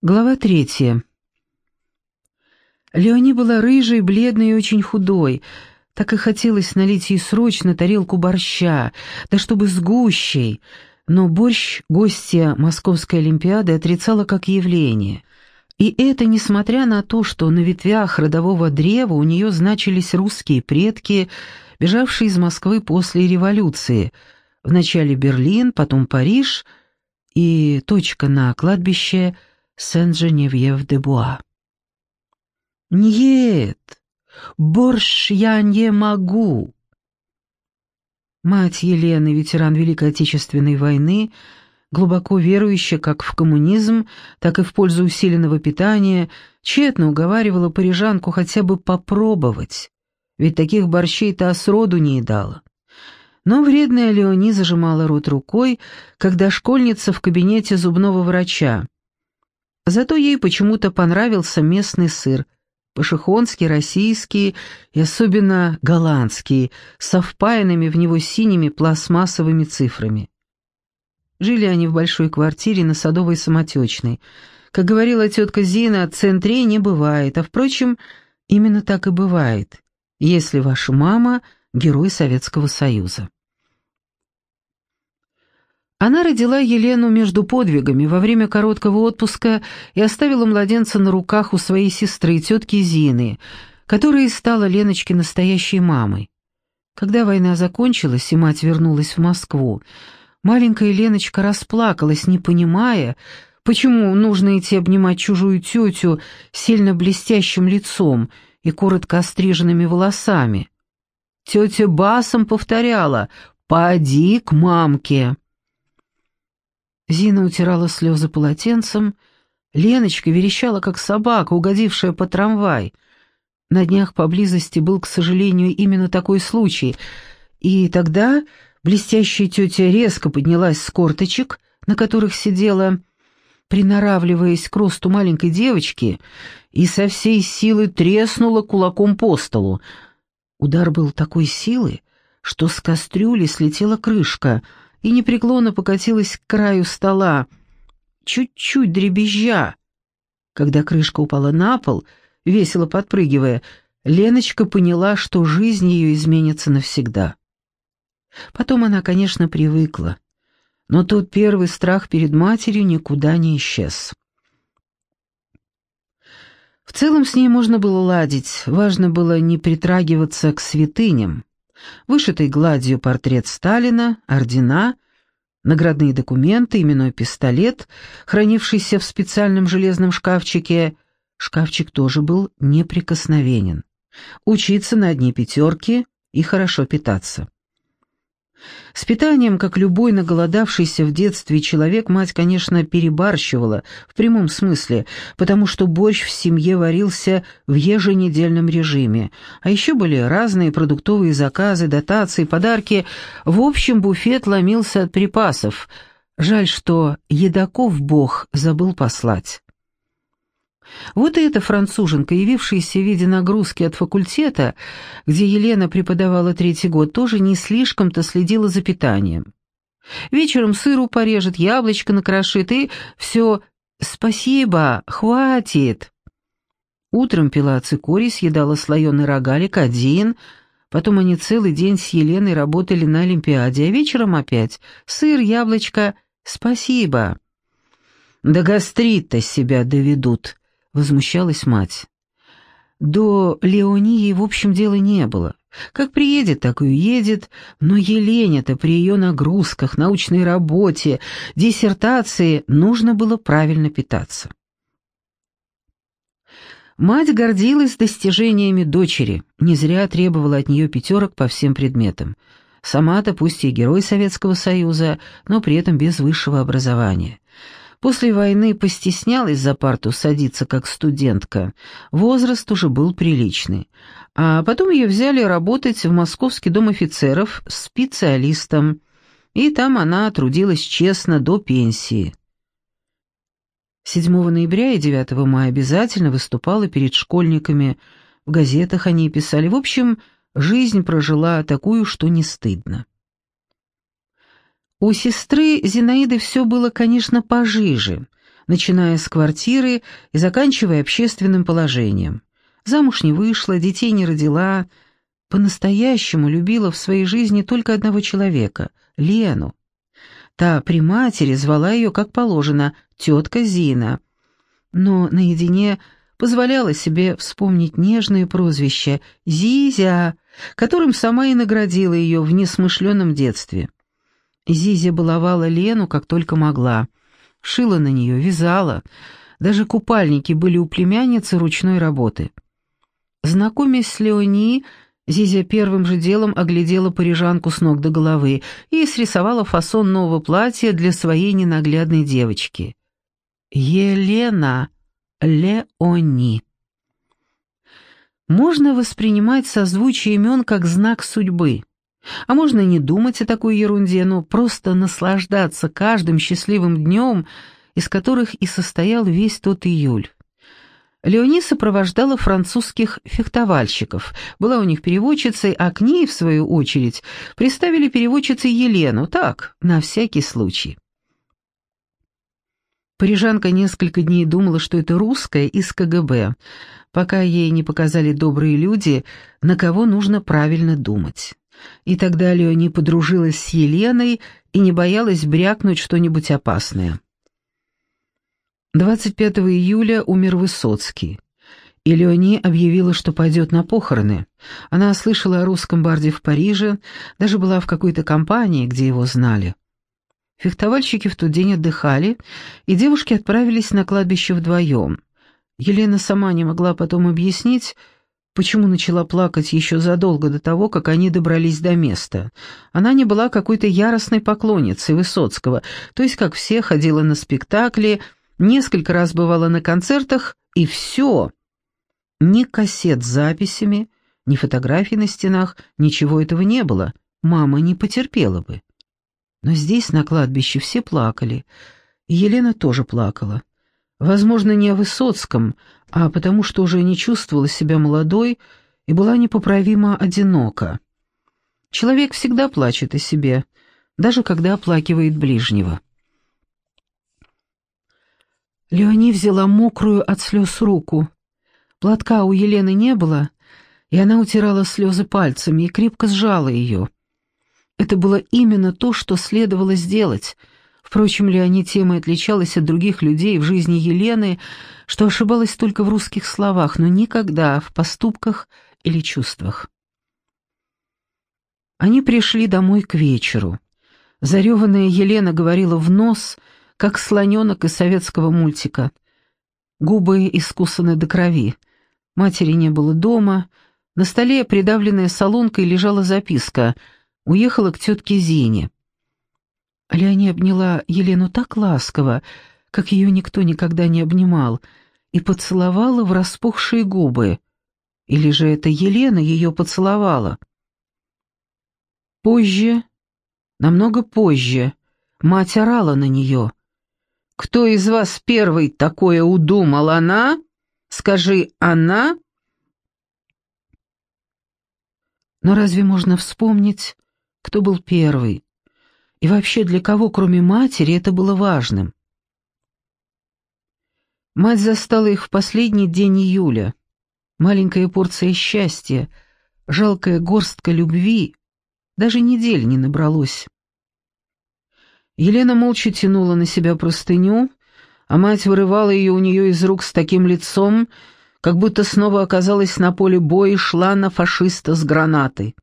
Глава третья. Леони была рыжей, бледной и очень худой. Так и хотелось налить ей срочно тарелку борща, да чтобы с гущей. Но борщ гостья Московской Олимпиады отрицала как явление. И это несмотря на то, что на ветвях родового древа у нее значились русские предки, бежавшие из Москвы после революции. Вначале Берлин, потом Париж и точка на кладбище – Сен-Женевьев-де-Буа. «Нет, борщ я не могу!» Мать Елены, ветеран Великой Отечественной войны, глубоко верующая как в коммунизм, так и в пользу усиленного питания, тщетно уговаривала парижанку хотя бы попробовать, ведь таких борщей-то сроду не едала. Но вредная Леони зажимала рот рукой, когда школьница в кабинете зубного врача, Зато ей почему-то понравился местный сыр, пашихонский, российский и особенно голландский, со впаянными в него синими пластмассовыми цифрами. Жили они в большой квартире на Садовой Самотечной. Как говорила тетка Зина, центрей не бывает, а, впрочем, именно так и бывает, если ваша мама — герой Советского Союза. Она родила Елену между подвигами во время короткого отпуска и оставила младенца на руках у своей сестры, тетки Зины, которая стала Леночке настоящей мамой. Когда война закончилась и мать вернулась в Москву, маленькая Леночка расплакалась, не понимая, почему нужно идти обнимать чужую тетю сильно блестящим лицом и коротко остриженными волосами. Тетя басом повторяла «Поди к мамке». Зина утирала слезы полотенцем, Леночка верещала, как собака, угодившая по трамвай. На днях поблизости был, к сожалению, именно такой случай, и тогда блестящая тетя резко поднялась с корточек, на которых сидела, приноравливаясь к росту маленькой девочки, и со всей силы треснула кулаком по столу. Удар был такой силы, что с кастрюли слетела крышка — и непреклонно покатилась к краю стола, чуть-чуть дребезжа. Когда крышка упала на пол, весело подпрыгивая, Леночка поняла, что жизнь ее изменится навсегда. Потом она, конечно, привыкла, но тот первый страх перед матерью никуда не исчез. В целом с ней можно было ладить, важно было не притрагиваться к святыням. Вышитый гладью портрет Сталина, ордена, наградные документы, именной пистолет, хранившийся в специальном железном шкафчике. Шкафчик тоже был неприкосновенен. Учиться на одни пятерки и хорошо питаться. С питанием, как любой наголодавшийся в детстве человек, мать, конечно, перебарщивала, в прямом смысле, потому что борщ в семье варился в еженедельном режиме, а еще были разные продуктовые заказы, дотации, подарки. В общем, буфет ломился от припасов. Жаль, что едоков Бог забыл послать. Вот и эта француженка, явившаяся в виде нагрузки от факультета, где Елена преподавала третий год, тоже не слишком-то следила за питанием. Вечером сыру порежет, яблочко накрошит и все «спасибо, хватит». Утром пила цикорий, съедала слоеный рогалик один, потом они целый день с Еленой работали на Олимпиаде, а вечером опять сыр, яблочко, спасибо. Да гастрит-то себя доведут, возмущалась мать. До Леонии, в общем, дела не было. Как приедет, так и уедет, но Елене-то при ее нагрузках, научной работе, диссертации нужно было правильно питаться. Мать гордилась достижениями дочери, не зря требовала от нее пятерок по всем предметам. Сама-то пусть и герой Советского Союза, но при этом без высшего образования. После войны постеснялась за парту садиться как студентка. Возраст уже был приличный. А потом ее взяли работать в Московский дом офицеров специалистом. И там она трудилась честно до пенсии. 7 ноября и 9 мая обязательно выступала перед школьниками. В газетах они писали. В общем, жизнь прожила такую, что не стыдно. У сестры Зинаиды все было, конечно, пожиже, начиная с квартиры и заканчивая общественным положением. Замуж не вышла, детей не родила, по-настоящему любила в своей жизни только одного человека — Лену. Та при матери звала ее, как положено, тетка Зина. Но наедине позволяла себе вспомнить нежное прозвище «Зизя», которым сама и наградила ее в несмышленном детстве. Зизя баловала Лену, как только могла. Шила на нее, вязала. Даже купальники были у племянницы ручной работы. Знакомясь с Леони, Зизя первым же делом оглядела парижанку с ног до головы и срисовала фасон нового платья для своей ненаглядной девочки. Елена Леони. Можно воспринимать созвучие имен как знак судьбы. А можно не думать о такой ерунде, но просто наслаждаться каждым счастливым днем, из которых и состоял весь тот июль. Леони сопровождала французских фехтовальщиков, была у них переводчицей, а к ней, в свою очередь, приставили переводчицей Елену, так, на всякий случай. Парижанка несколько дней думала, что это русская из КГБ, пока ей не показали добрые люди, на кого нужно правильно думать. И тогда Леони подружилась с Еленой и не боялась брякнуть что-нибудь опасное. 25 июля умер Высоцкий, и Леони объявила, что пойдет на похороны. Она слышала о русском барде в Париже, даже была в какой-то компании, где его знали. Фехтовальщики в тот день отдыхали, и девушки отправились на кладбище вдвоем. Елена сама не могла потом объяснить, почему начала плакать еще задолго до того, как они добрались до места. Она не была какой-то яростной поклонницей Высоцкого, то есть, как все, ходила на спектакли – Несколько раз бывала на концертах, и все. Ни кассет с записями, ни фотографий на стенах, ничего этого не было. Мама не потерпела бы. Но здесь, на кладбище, все плакали. И Елена тоже плакала. Возможно, не о Высоцком, а потому что уже не чувствовала себя молодой и была непоправимо одинока. Человек всегда плачет о себе, даже когда оплакивает ближнего. Леони взяла мокрую от слез руку. Платка у Елены не было, и она утирала слезы пальцами и крепко сжала ее. Это было именно то, что следовало сделать. Впрочем, Леони тем и отличалась от других людей в жизни Елены, что ошибалась только в русских словах, но никогда в поступках или чувствах. Они пришли домой к вечеру. Зареванная Елена говорила в нос — как слоненок из советского мультика. Губы искусаны до крови. Матери не было дома. На столе, придавленная солонкой, лежала записка. Уехала к тетке Зине. Леони обняла Елену так ласково, как ее никто никогда не обнимал, и поцеловала в распухшие губы. Или же это Елена ее поцеловала? Позже, намного позже, мать орала на нее. Кто из вас первый такое удумал, она? Скажи, она?» Но разве можно вспомнить, кто был первый? И вообще для кого, кроме матери, это было важным? Мать застала их в последний день июля. Маленькая порция счастья, жалкая горстка любви, даже недель не набралось. Елена молча тянула на себя простыню, а мать вырывала ее у нее из рук с таким лицом, как будто снова оказалась на поле боя и шла на фашиста с гранатой.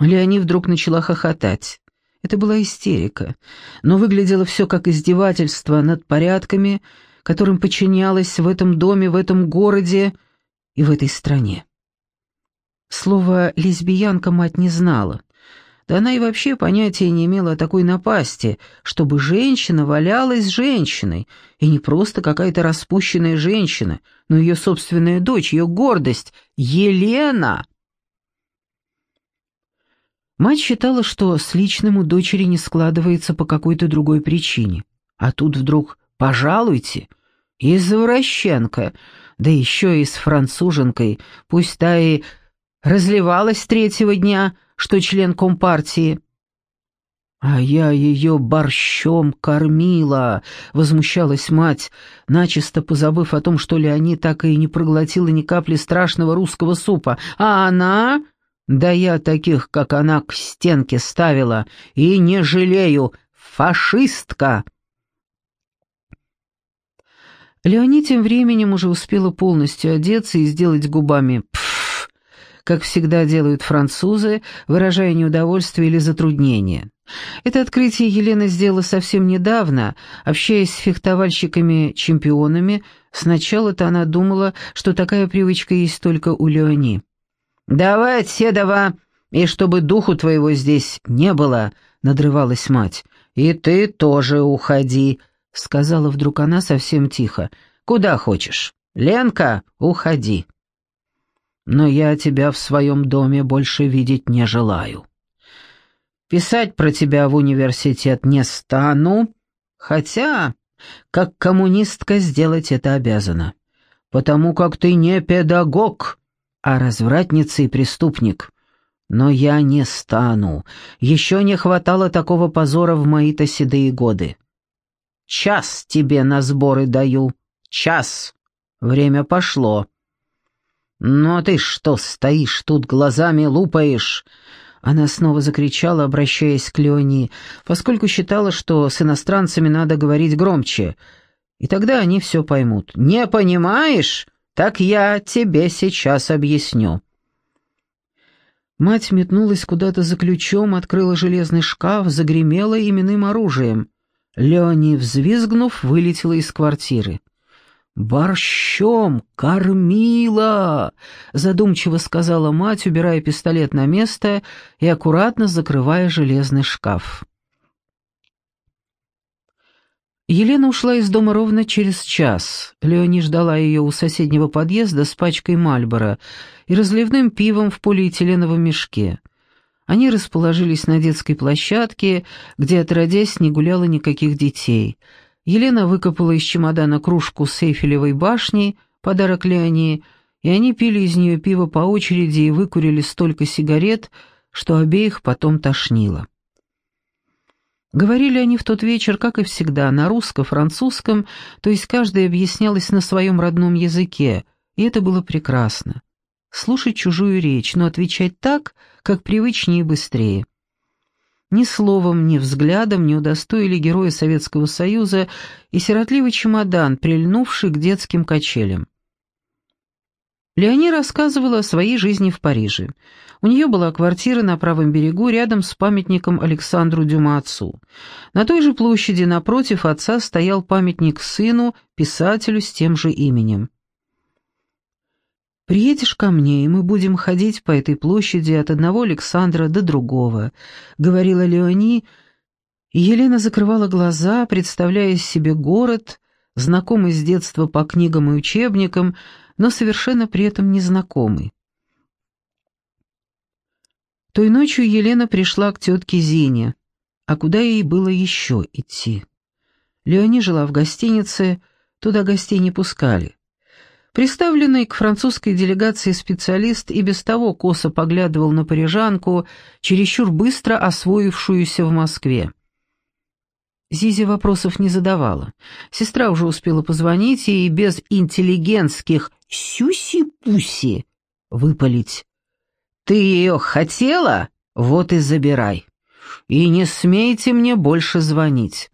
Леони вдруг начала хохотать. Это была истерика, но выглядело все как издевательство над порядками, которым подчинялась в этом доме, в этом городе и в этой стране. Слово «лесбиянка» мать не знала. Да она и вообще понятия не имела о такой напасти, чтобы женщина валялась женщиной, и не просто какая-то распущенная женщина, но ее собственная дочь, ее гордость, Елена. Мать считала, что с личным у дочери не складывается по какой-то другой причине. А тут вдруг «пожалуйте», извращенка, да еще и с француженкой, пусть та и разливалась третьего дня, что член Компартии. «А я ее борщом кормила!» — возмущалась мать, начисто позабыв о том, что Леони так и не проглотила ни капли страшного русского супа. «А она...» «Да я таких, как она, к стенке ставила, и не жалею! Фашистка!» Леони тем временем уже успела полностью одеться и сделать губами «пф», как всегда делают французы, выражая неудовольствие или затруднение. Это открытие Елена сделала совсем недавно, общаясь с фехтовальщиками-чемпионами. Сначала-то она думала, что такая привычка есть только у Леони. «Давай, Седова, и чтобы духу твоего здесь не было», — надрывалась мать. «И ты тоже уходи», — сказала вдруг она совсем тихо. «Куда хочешь? Ленка, уходи». «Но я тебя в своем доме больше видеть не желаю». Писать про тебя в университет не стану, хотя, как коммунистка, сделать это обязана, потому как ты не педагог, а развратница и преступник. Но я не стану, еще не хватало такого позора в мои-то седые годы. Час тебе на сборы даю, час, время пошло. Но ты что стоишь тут глазами лупаешь?» Она снова закричала, обращаясь к Леони, поскольку считала, что с иностранцами надо говорить громче, и тогда они все поймут. «Не понимаешь? Так я тебе сейчас объясню». Мать метнулась куда-то за ключом, открыла железный шкаф, загремела именным оружием. Леони, взвизгнув, вылетела из квартиры. «Борщом кормила!» — задумчиво сказала мать, убирая пистолет на место и аккуратно закрывая железный шкаф. Елена ушла из дома ровно через час. Леони ждала ее у соседнего подъезда с пачкой Мальбора и разливным пивом в полиэтиленовом мешке. Они расположились на детской площадке, где отродясь не гуляло никаких детей — Елена выкопала из чемодана кружку с Эйфелевой башней, подарок Леонии, и они пили из нее пиво по очереди и выкурили столько сигарет, что обеих потом тошнило. Говорили они в тот вечер, как и всегда, на русско-французском, то есть каждая объяснялась на своем родном языке, и это было прекрасно. Слушать чужую речь, но отвечать так, как привычнее и быстрее. Ни словом, ни взглядом не удостоили героя Советского Союза и сиротливый чемодан, прильнувший к детским качелям. Леони рассказывала о своей жизни в Париже. У нее была квартира на правом берегу, рядом с памятником Александру Дюма отцу. На той же площади напротив отца стоял памятник сыну, писателю с тем же именем. Приедешь ко мне, и мы будем ходить по этой площади от одного Александра до другого», — говорила Леони, Елена закрывала глаза, представляя себе город, знакомый с детства по книгам и учебникам, но совершенно при этом незнакомый. Той ночью Елена пришла к тетке Зине, а куда ей было еще идти? Леони жила в гостинице, туда гостей не пускали. Приставленный к французской делегации специалист и без того косо поглядывал на парижанку, чересчур быстро освоившуюся в Москве. Зизи вопросов не задавала. Сестра уже успела позвонить и без интеллигентских «сюси-пуси» выпалить. «Ты ее хотела? Вот и забирай. И не смейте мне больше звонить».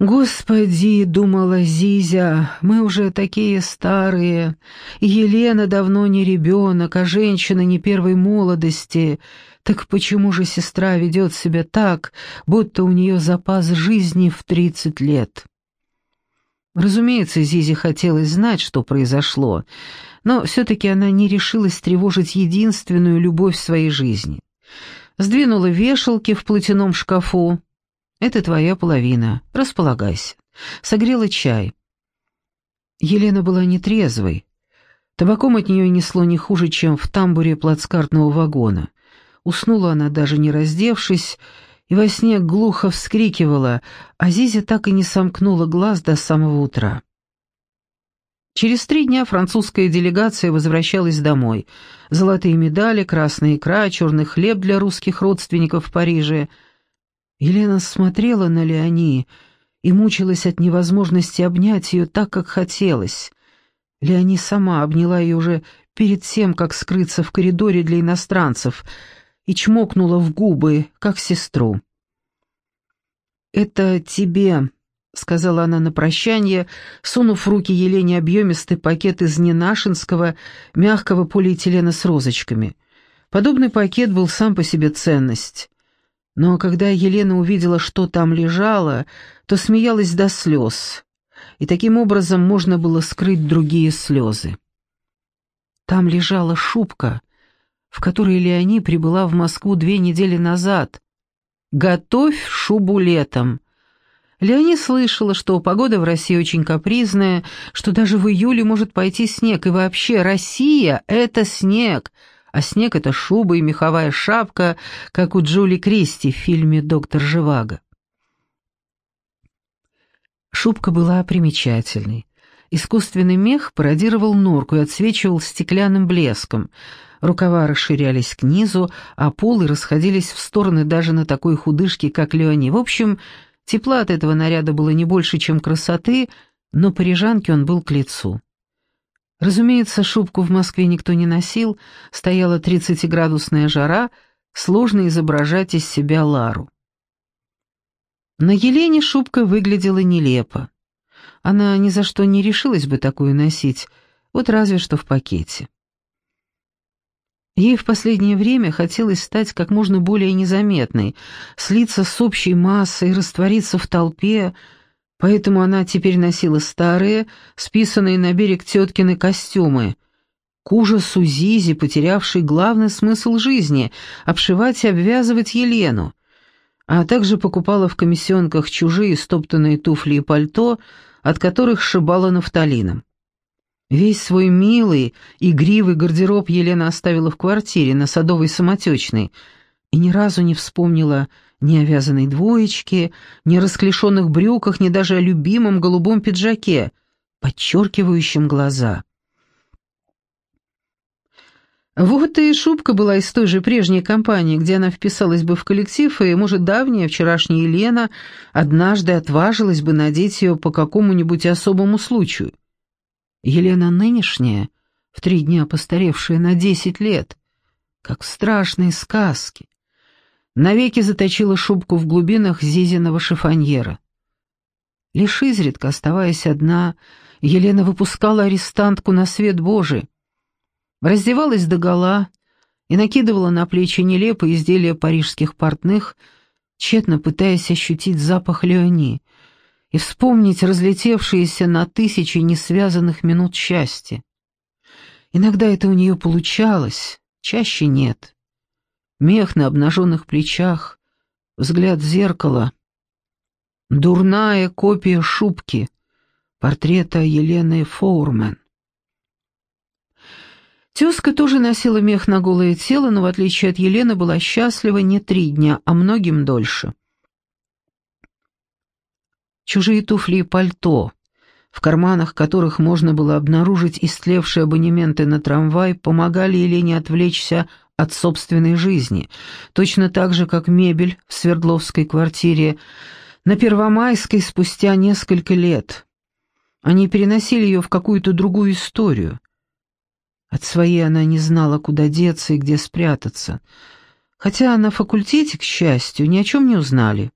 «Господи!» — думала Зизя, — «мы уже такие старые. Елена давно не ребенок, а женщина не первой молодости. Так почему же сестра ведет себя так, будто у нее запас жизни в тридцать лет?» Разумеется, Зизе хотелось знать, что произошло, но все-таки она не решилась тревожить единственную любовь в своей жизни. Сдвинула вешалки в платяном шкафу, это твоя половина. Располагайся. Согрела чай. Елена была нетрезвой. Табаком от нее несло не хуже, чем в тамбуре плацкартного вагона. Уснула она, даже не раздевшись, и во сне глухо вскрикивала, а Зизя так и не сомкнула глаз до самого утра. Через три дня французская делегация возвращалась домой. Золотые медали, красная икра, черный хлеб для русских родственников в Париже. Елена смотрела на Леони и мучилась от невозможности обнять ее так, как хотелось. Леони сама обняла ее уже перед тем, как скрыться в коридоре для иностранцев, и чмокнула в губы, как сестру. «Это тебе», — сказала она на прощание, сунув в руки Елене объемистый пакет из ненашинского мягкого полиэтилена с розочками. Подобный пакет был сам по себе ценность. Но когда Елена увидела, что там лежало, то смеялась до слез, и таким образом можно было скрыть другие слезы. Там лежала шубка, в которой Леони прибыла в Москву две недели назад. «Готовь шубу летом», Леони слышала, что погода в России очень капризная, что даже в июле может пойти снег, и вообще Россия — это снег, а снег — это шуба и меховая шапка, как у Джули Кристи в фильме «Доктор Живаго». Шубка была примечательной. Искусственный мех пародировал норку и отсвечивал стеклянным блеском. Рукава расширялись к низу, а полы расходились в стороны даже на такой худышке, как Леони. В общем, Тепла от этого наряда было не больше, чем красоты, но парижанке он был к лицу. Разумеется, шубку в Москве никто не носил, стояла тридцатиградусная жара, сложно изображать из себя Лару. На Елене шубка выглядела нелепо. Она ни за что не решилась бы такую носить, вот разве что в пакете. Ей в последнее время хотелось стать как можно более незаметной, слиться с общей массой, раствориться в толпе, поэтому она теперь носила старые, списанные на берег теткины костюмы, к ужасу Зизи, потерявшей главный смысл жизни — обшивать и обвязывать Елену, а также покупала в комиссионках чужие стоптанные туфли и пальто, от которых шибала нафталином. Весь свой милый, игривый гардероб Елена оставила в квартире на Садовой Самотечной и ни разу не вспомнила ни о вязаной двоечке, ни о расклешенных брюках, ни даже о любимом голубом пиджаке, подчеркивающем глаза. Вот и шубка была из той же прежней компании, где она вписалась бы в коллектив, и, может, давняя, вчерашняя Елена однажды отважилась бы надеть ее по какому-нибудь особому случаю. Елена нынешняя, в три дня постаревшая на десять лет, как в страшной сказке, навеки заточила шубку в глубинах Зизиного шифоньера. Лишь изредка, оставаясь одна, Елена выпускала арестантку на свет Божий, раздевалась догола и накидывала на плечи нелепые изделия парижских портных, тщетно пытаясь ощутить запах Леони — и вспомнить разлетевшиеся на тысячи несвязанных минут счастья. Иногда это у нее получалось, чаще нет. Мех на обнаженных плечах, взгляд в зеркало. Дурная копия шубки, портрета Елены Фоурмен. Тезка тоже носила мех на голое тело, но в отличие от Елены была счастлива не три дня, а многим дольше. Чужие туфли и пальто, в карманах которых можно было обнаружить истлевшие абонементы на трамвай, помогали Елене отвлечься от собственной жизни, точно так же, как мебель в Свердловской квартире на Первомайской спустя несколько лет. Они переносили ее в какую-то другую историю. От своей она не знала, куда деться и где спрятаться. Хотя на факультете, к счастью, ни о чем не узнали.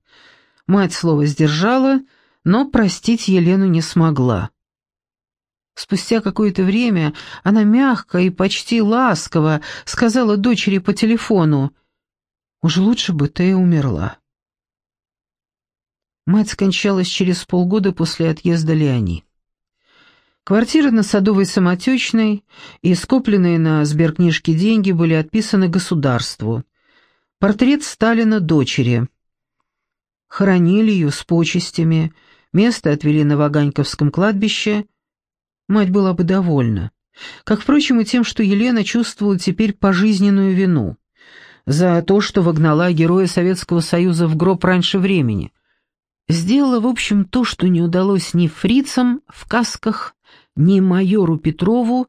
Мать слово сдержала — но простить Елену не смогла. Спустя какое-то время она мягко и почти ласково сказала дочери по телефону, «Уж лучше бы ты умерла». Мать скончалась через полгода после отъезда Леони. Квартира на Садовой Самотечной и скопленные на сберкнижке деньги были отписаны государству. Портрет Сталина дочери. Хоронили ее с почестями, Место отвели на Ваганьковском кладбище. Мать была бы довольна. Как, впрочем, и тем, что Елена чувствовала теперь пожизненную вину. За то, что вогнала героя Советского Союза в гроб раньше времени. Сделала, в общем, то, что не удалось ни фрицам в касках, ни майору Петрову,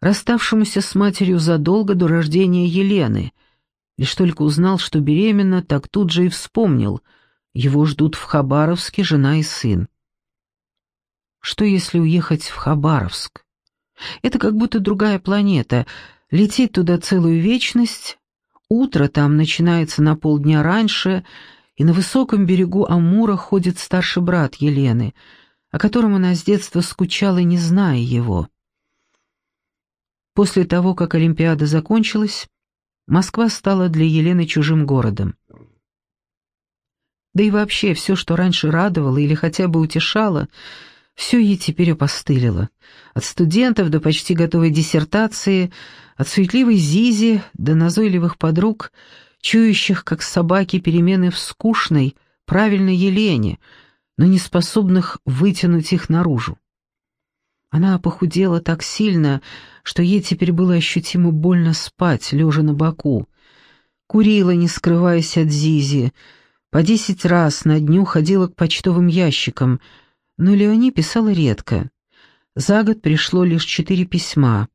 расставшемуся с матерью задолго до рождения Елены. Лишь только узнал, что беременна, так тут же и вспомнил. Его ждут в Хабаровске жена и сын. Что если уехать в Хабаровск? Это как будто другая планета. Лететь туда целую вечность. Утро там начинается на полдня раньше, и на высоком берегу Амура ходит старший брат Елены, о котором она с детства скучала, не зная его. После того, как Олимпиада закончилась, Москва стала для Елены чужим городом. Да и вообще все, что раньше радовало или хотя бы утешало, все ей теперь опостылило. От студентов до почти готовой диссертации, от суетливой Зизи до назойливых подруг, чующих, как собаки, перемены в скучной, правильной Елене, но не способных вытянуть их наружу. Она похудела так сильно, что ей теперь было ощутимо больно спать, лежа на боку. Курила, не скрываясь от Зизи, по десять раз на дню ходила к почтовым ящикам, но Леони писала редко. За год пришло лишь четыре письма.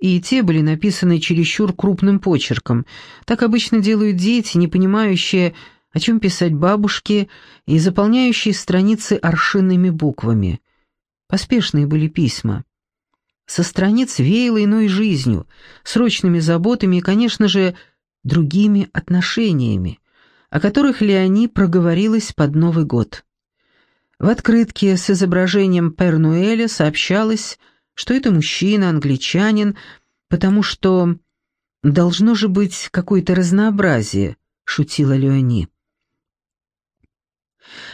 И те были написаны чересчур крупным почерком. Так обычно делают дети, не понимающие, о чем писать бабушке, и заполняющие страницы аршинными буквами. Поспешные были письма. Со страниц веяло иной жизнью, срочными заботами и, конечно же, другими отношениями, о которых Леони проговорилась под Новый год. В открытке с изображением Пернуэля сообщалось, что это мужчина, англичанин, потому что должно же быть какое-то разнообразие, шутила Леони.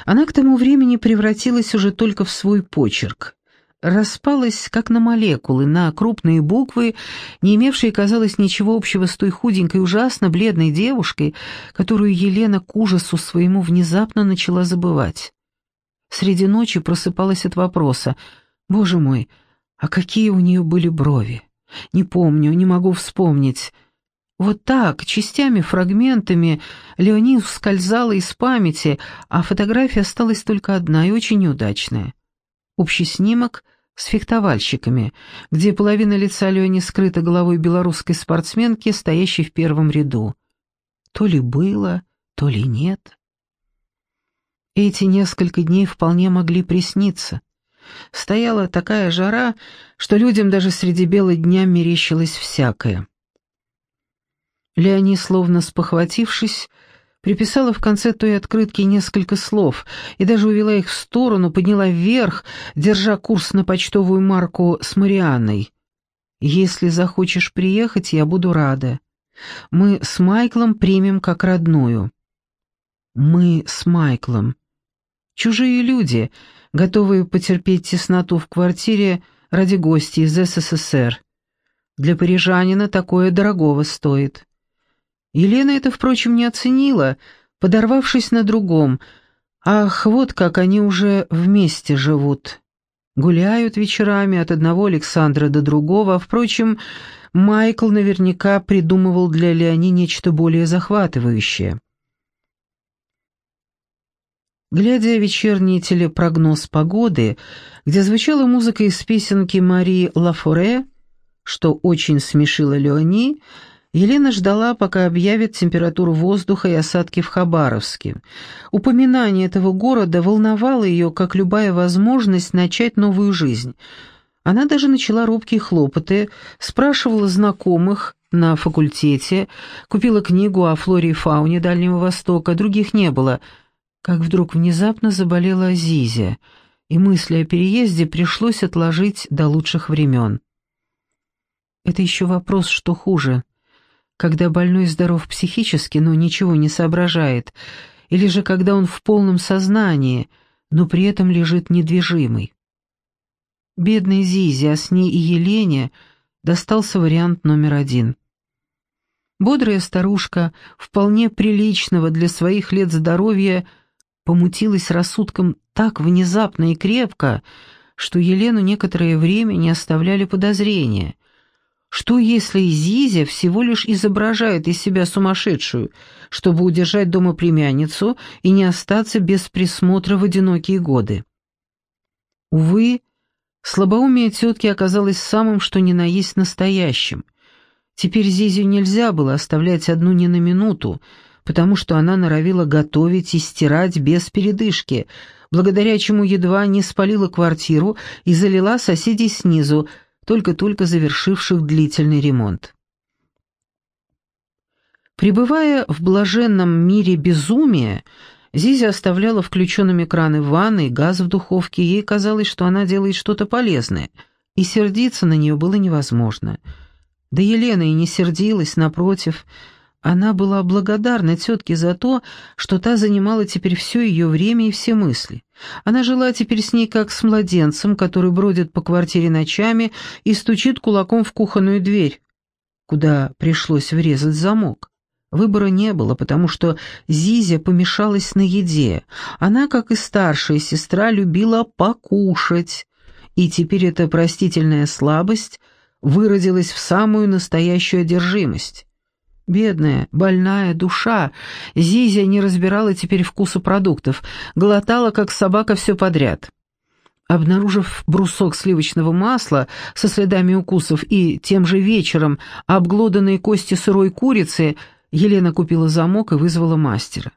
Она к тому времени превратилась уже только в свой почерк. Распалась, как на молекулы, на крупные буквы, не имевшие, казалось, ничего общего с той худенькой, ужасно бледной девушкой, которую Елена к ужасу своему внезапно начала забывать. Среди ночи просыпалась от вопроса «Боже мой, а какие у нее были брови? Не помню, не могу вспомнить». Вот так, частями, фрагментами, Леони скользала из памяти, а фотография осталась только одна и очень неудачная. Общий снимок с фехтовальщиками, где половина лица Леони скрыта головой белорусской спортсменки, стоящей в первом ряду. То ли было, то ли нет. Эти несколько дней вполне могли присниться. Стояла такая жара, что людям даже среди бела дня мерещилось всякое. Леони, словно спохватившись, приписала в конце той открытки несколько слов и даже увела их в сторону, подняла вверх, держа курс на почтовую марку с Марианной. «Если захочешь приехать, я буду рада. Мы с Майклом примем как родную». «Мы с Майклом». Чужие люди, готовые потерпеть тесноту в квартире ради гостей из СССР. Для парижанина такое дорогого стоит. Елена это, впрочем, не оценила, подорвавшись на другом. Ах, вот как они уже вместе живут. Гуляют вечерами от одного Александра до другого, а, впрочем, Майкл наверняка придумывал для Леони нечто более захватывающее. Глядя вечерний телепрогноз погоды, где звучала музыка из песенки Марии Лафоре, что очень смешило Леони, Елена ждала, пока объявят температуру воздуха и осадки в Хабаровске. Упоминание этого города волновало ее, как любая возможность начать новую жизнь. Она даже начала робкие хлопоты, спрашивала знакомых на факультете, купила книгу о флоре и фауне Дальнего Востока, других не было. Как вдруг внезапно заболела Азизя, и мысли о переезде пришлось отложить до лучших времен. Это еще вопрос, что хуже когда больной здоров психически, но ничего не соображает, или же когда он в полном сознании, но при этом лежит недвижимый. Бедной Зизе, а с ней и Елене достался вариант номер один. Бодрая старушка, вполне приличного для своих лет здоровья, помутилась рассудком так внезапно и крепко, что Елену некоторое время не оставляли подозрения — что если Зизя всего лишь изображает из себя сумасшедшую, чтобы удержать дома племянницу и не остаться без присмотра в одинокие годы? Увы, Слабоумие тетки оказалось самым, что ни на есть настоящим. Теперь Зизю нельзя было оставлять одну ни на минуту, потому что она норовила готовить и стирать без передышки, благодаря чему едва не спалила квартиру и залила соседей снизу, только-только завершивших длительный ремонт. Пребывая в блаженном мире безумия, Зизя оставляла включенными краны в ванной, газ в духовке, ей казалось, что она делает что-то полезное, и сердиться на нее было невозможно. Да Елена и не сердилась, напротив, она была благодарна тетке за то, что та занимала теперь все ее время и все мысли. Она жила теперь с ней как с младенцем, который бродит по квартире ночами и стучит кулаком в кухонную дверь, куда пришлось врезать замок. Выбора не было, потому что Зизя помешалась на еде. Она, как и старшая сестра, любила покушать. И теперь эта простительная слабость выродилась в самую настоящую одержимость. Бедная, больная душа, Зизя не разбирала теперь вкуса продуктов, глотала, как собака, все подряд. Обнаружив брусок сливочного масла со следами укусов и тем же вечером обглоданные кости сырой курицы – Елена купила замок и вызвала мастера.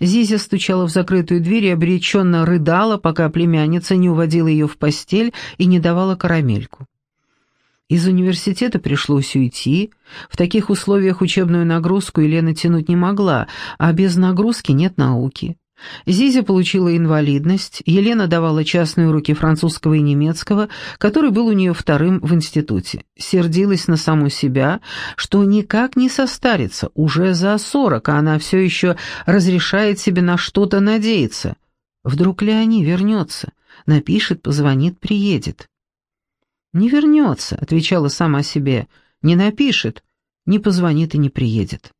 Зизя стучала в закрытую дверь и обреченно рыдала, пока племянница не уводила ее в постель и не давала карамельку. Из университета пришлось уйти. В таких условиях учебную нагрузку Елена тянуть не могла, а без нагрузки нет науки. Зизя получила инвалидность, Елена давала частные уроки французского и немецкого, который был у нее вторым в институте. Сердилась на саму себя, что никак не состарится, уже за сорок, а она все еще разрешает себе на что-то надеяться. Вдруг Леони вернется, напишет, позвонит, приедет. «Не вернется», — отвечала сама себе, — «не напишет, не позвонит и не приедет».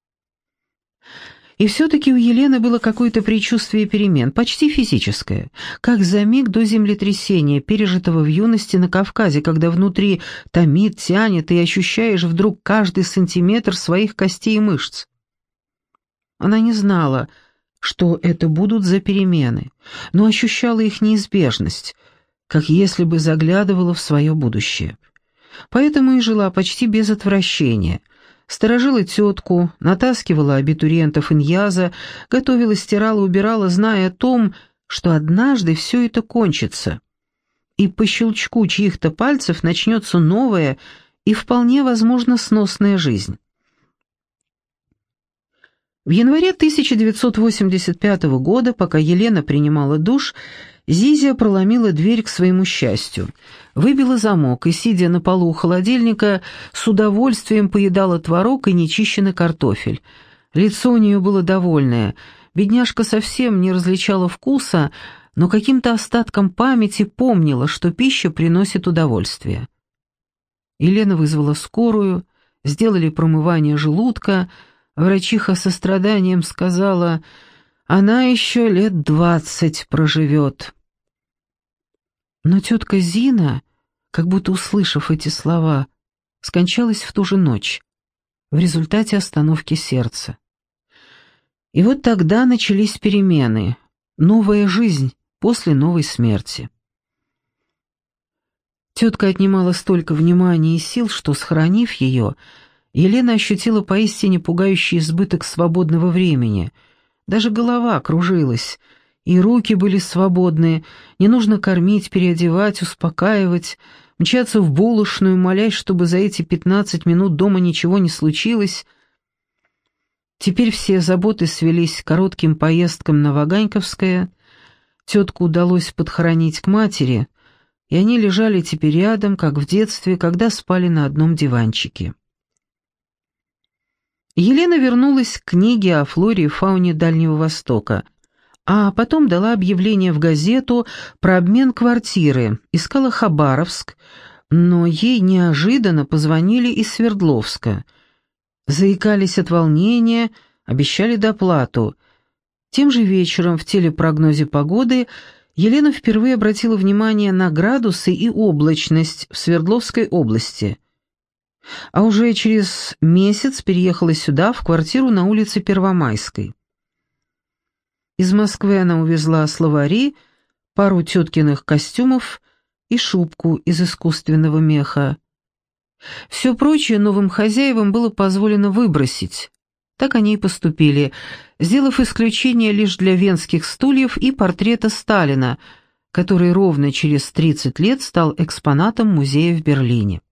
И все-таки у Елены было какое-то предчувствие перемен, почти физическое, как за миг до землетрясения, пережитого в юности на Кавказе, когда внутри томит, тянет, и ощущаешь вдруг каждый сантиметр своих костей и мышц. Она не знала, что это будут за перемены, но ощущала их неизбежность, как если бы заглядывала в свое будущее. Поэтому и жила почти без отвращения – Сторожила тетку, натаскивала абитуриентов иньяза, готовила, стирала, убирала, зная о том, что однажды все это кончится. И по щелчку чьих-то пальцев начнется новая и вполне возможно сносная жизнь. В январе 1985 года, пока Елена принимала душ, Зизия проломила дверь к своему счастью, выбила замок и, сидя на полу у холодильника, с удовольствием поедала творог и нечищенный картофель. Лицо у нее было довольное. Бедняжка совсем не различала вкуса, но каким-то остатком памяти помнила, что пища приносит удовольствие. Елена вызвала скорую, сделали промывание желудка, врачиха со страданием сказала она еще лет двадцать проживет. Но тетка Зина, как будто услышав эти слова, скончалась в ту же ночь, в результате остановки сердца. И вот тогда начались перемены, новая жизнь после новой смерти. Тетка отнимала столько внимания и сил, что, сохранив ее, Елена ощутила поистине пугающий избыток свободного времени — даже голова кружилась, и руки были свободные, не нужно кормить, переодевать, успокаивать, мчаться в булочную, молясь, чтобы за эти пятнадцать минут дома ничего не случилось. Теперь все заботы свелись к коротким поездкам на Ваганьковское, тетку удалось подхоронить к матери, и они лежали теперь рядом, как в детстве, когда спали на одном диванчике. Елена вернулась к книге о флоре и фауне Дальнего Востока, а потом дала объявление в газету про обмен квартиры, искала Хабаровск, но ей неожиданно позвонили из Свердловска. Заикались от волнения, обещали доплату. Тем же вечером в телепрогнозе погоды Елена впервые обратила внимание на градусы и облачность в Свердловской области а уже через месяц переехала сюда, в квартиру на улице Первомайской. Из Москвы она увезла словари, пару теткиных костюмов и шубку из искусственного меха. Все прочее новым хозяевам было позволено выбросить. Так они и поступили, сделав исключение лишь для венских стульев и портрета Сталина, который ровно через 30 лет стал экспонатом музея в Берлине.